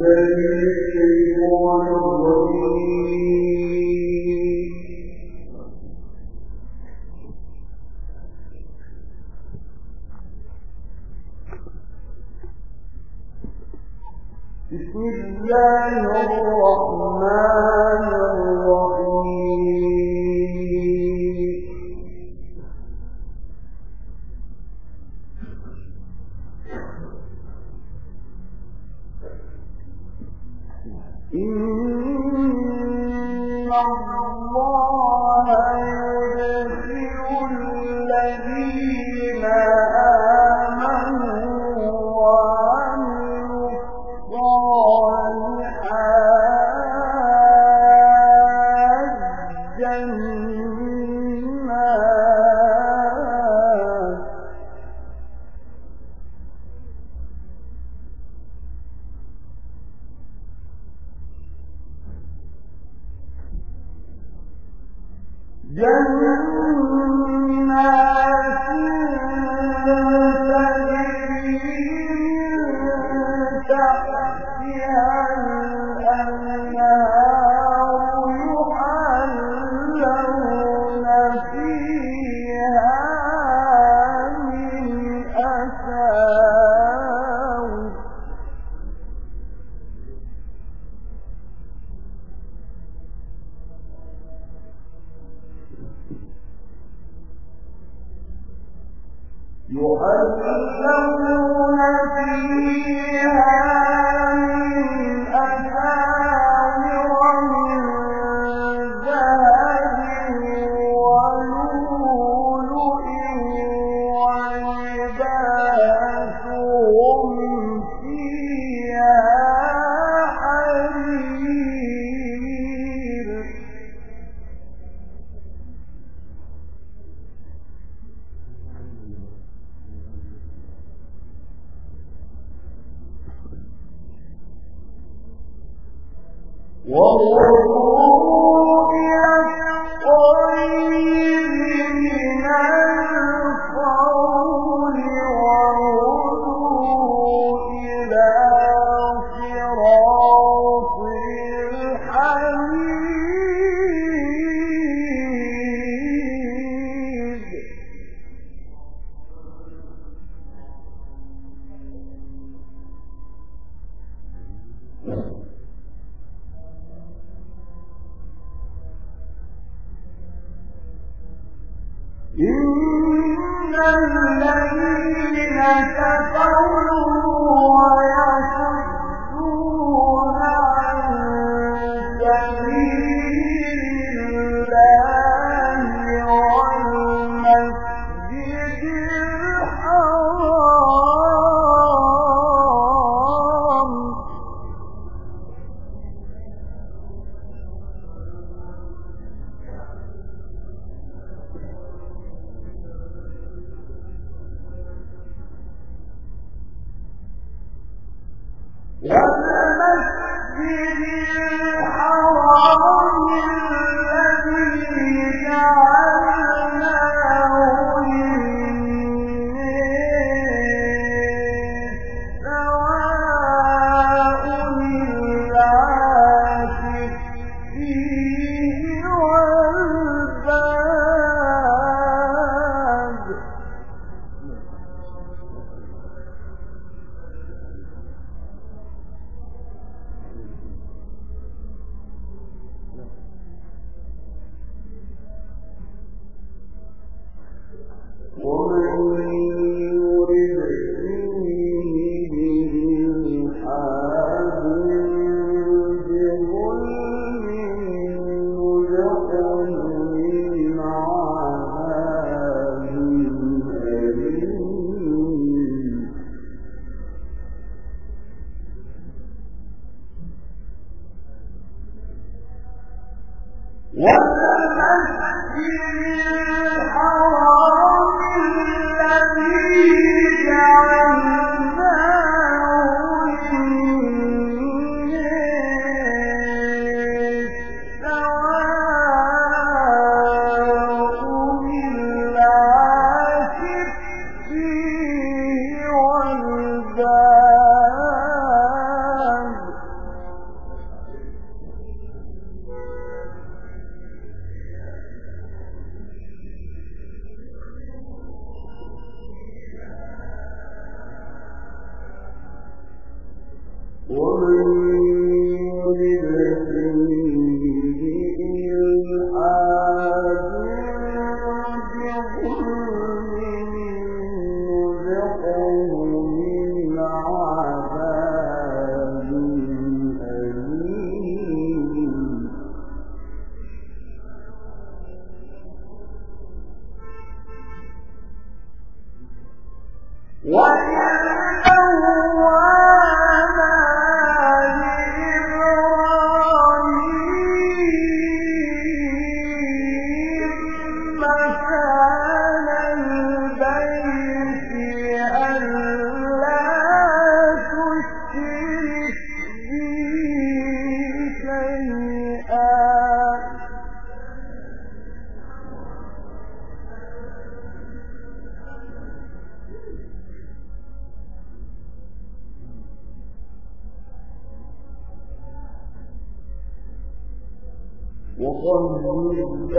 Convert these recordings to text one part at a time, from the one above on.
day جنات 我。无路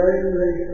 Verily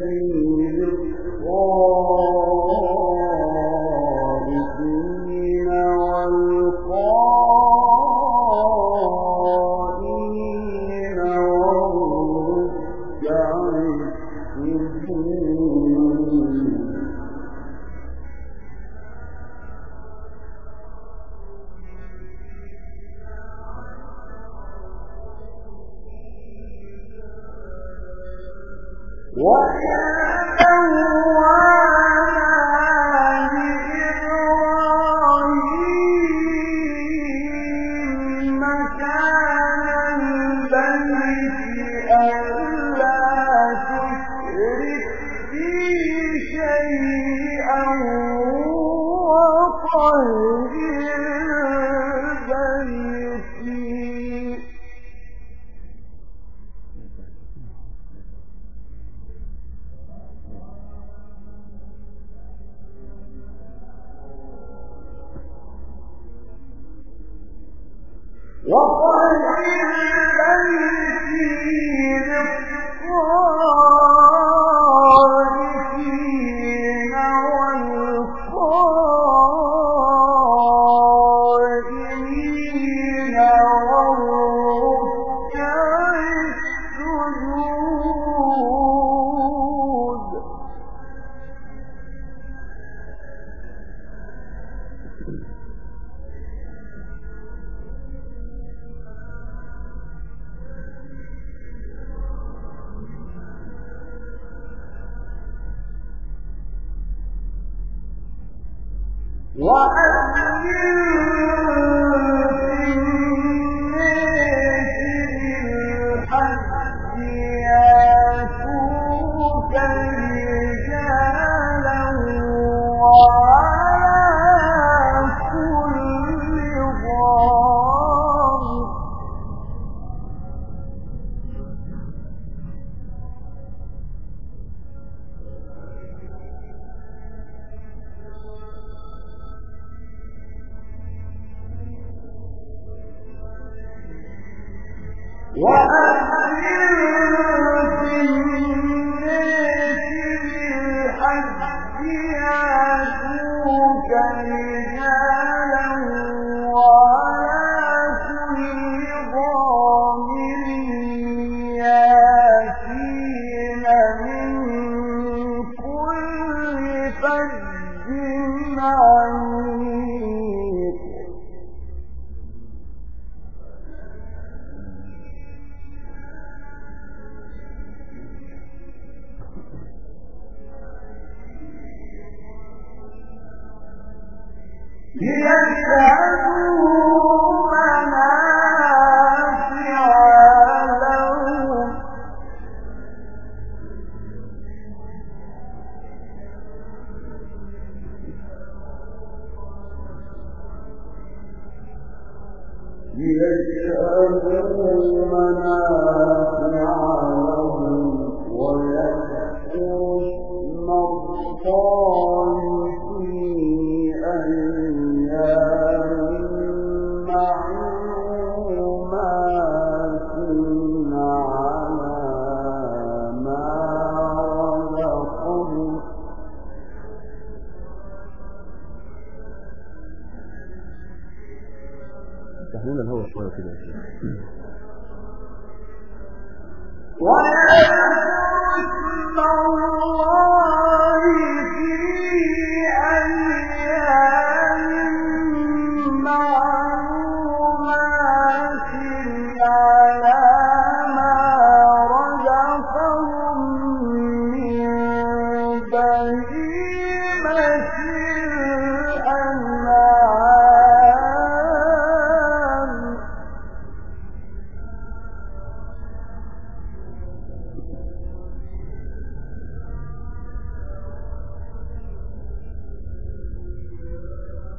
وأن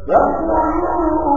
فكلوا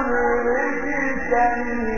الرجس من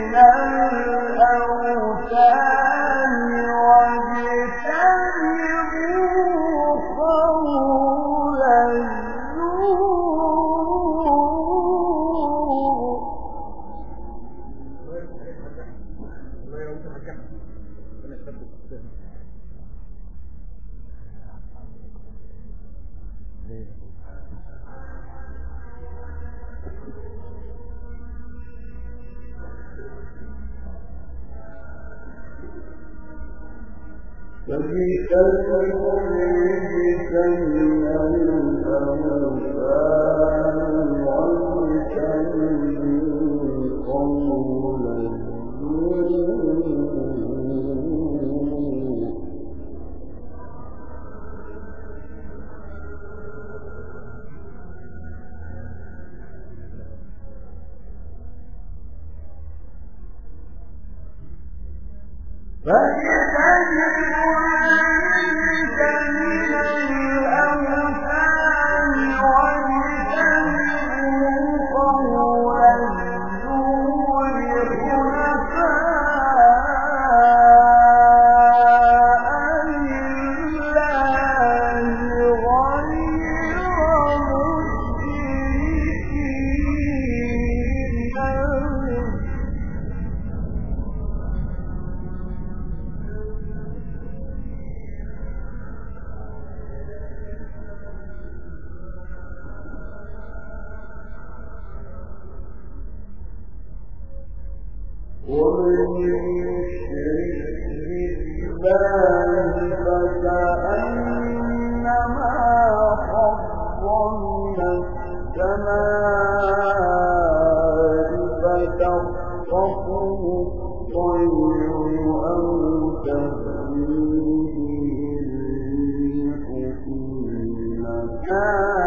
فاجتنبوا حتى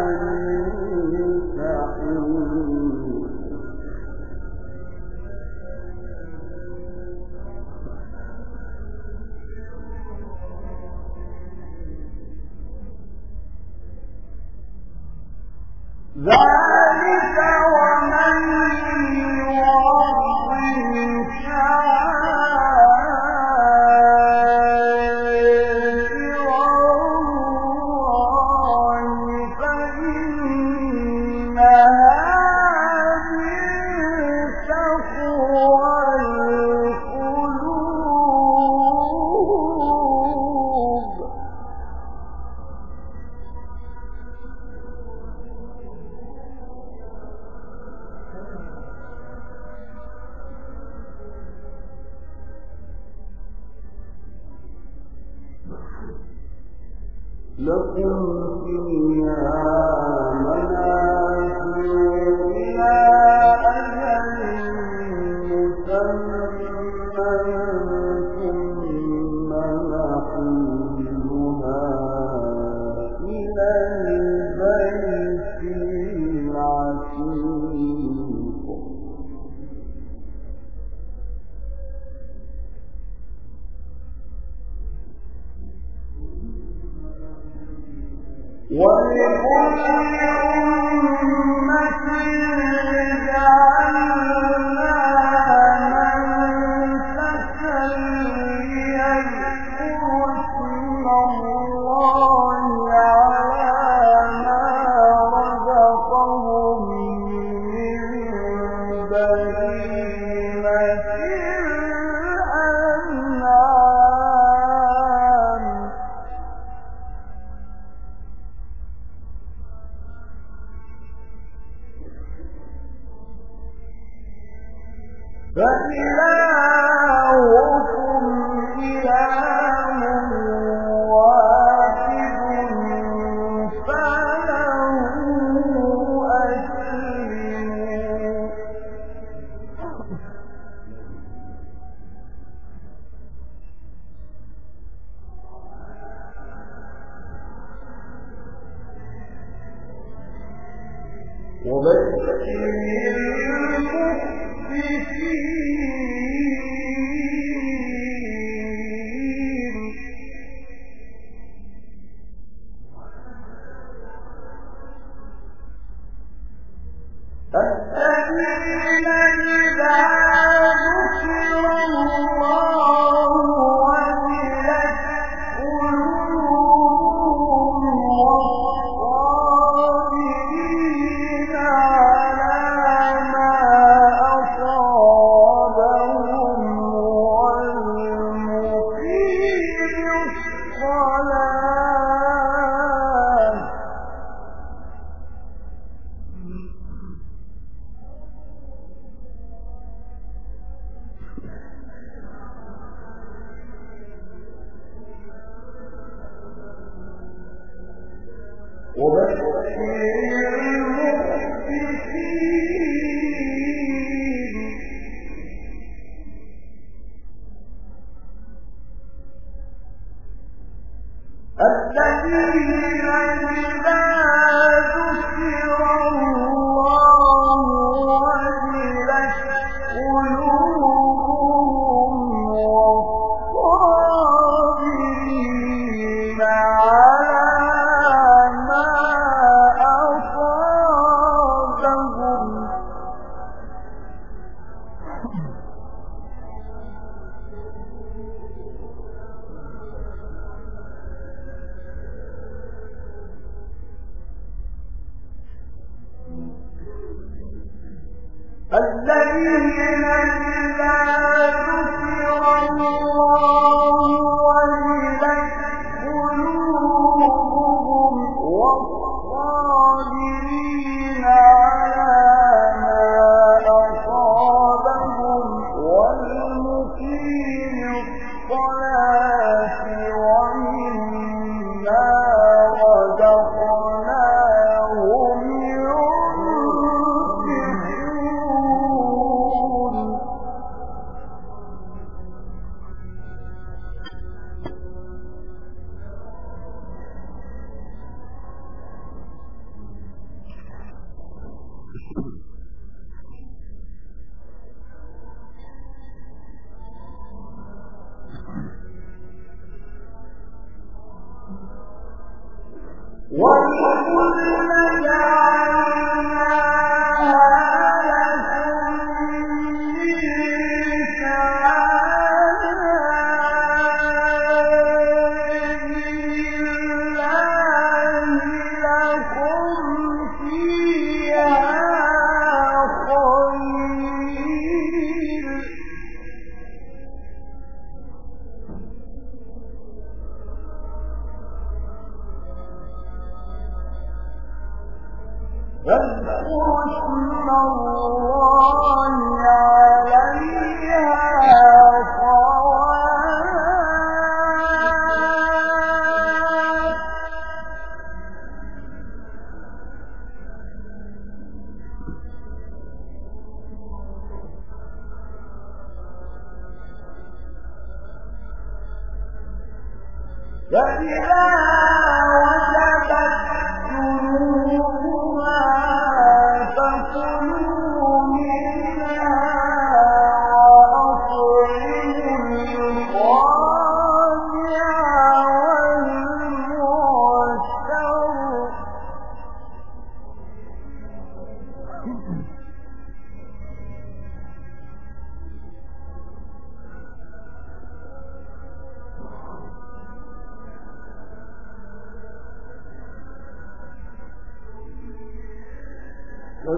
إِلَى اللَّهِ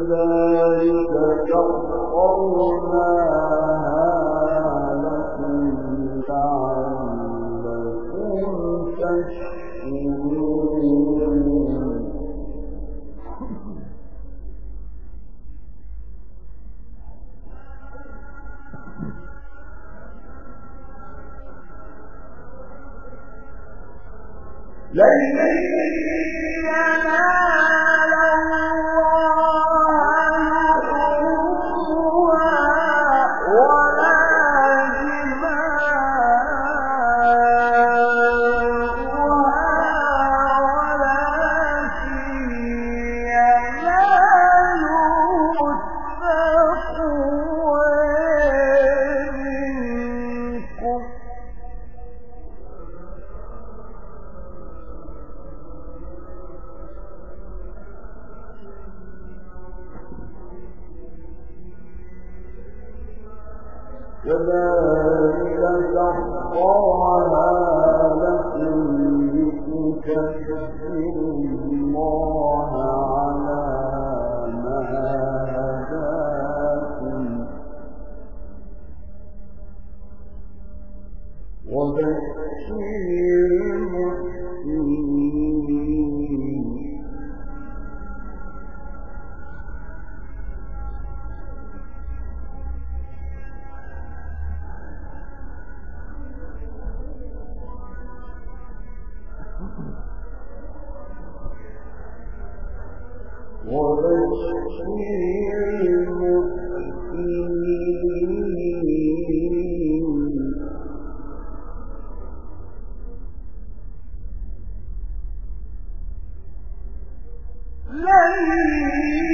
كذلك يحفظ 人。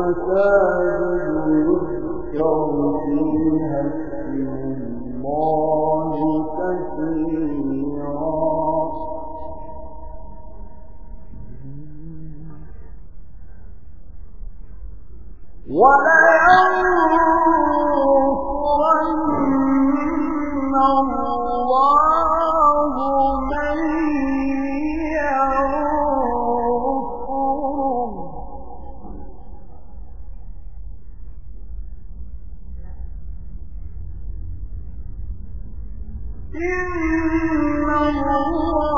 مساجد يذكر فيها اسمه إِنَّ اللَّهَ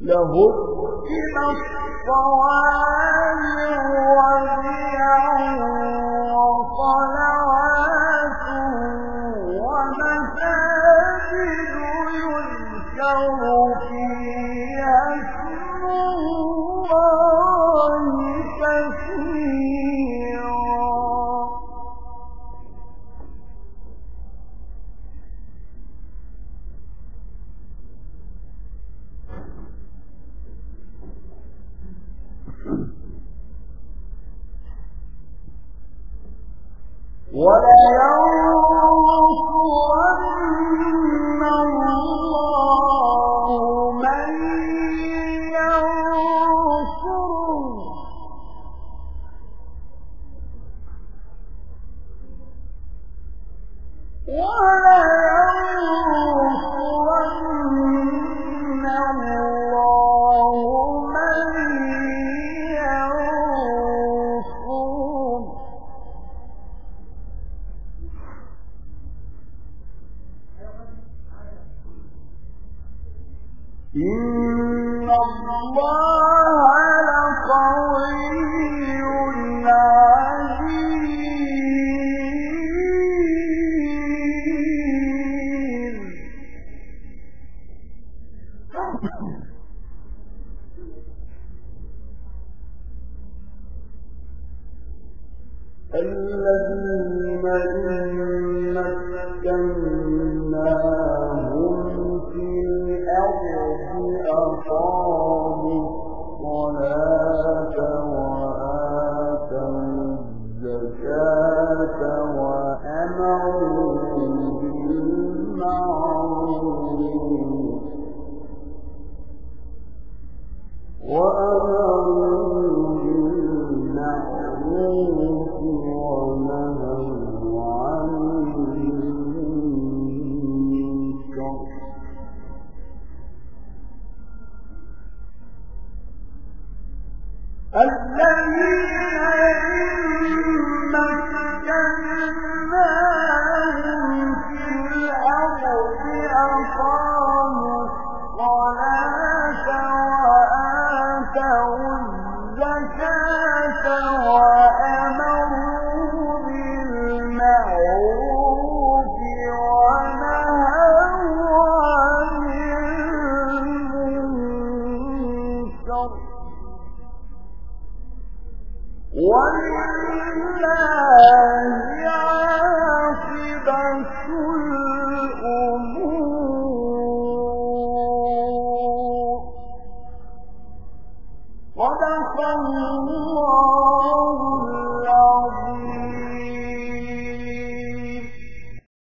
به الريح في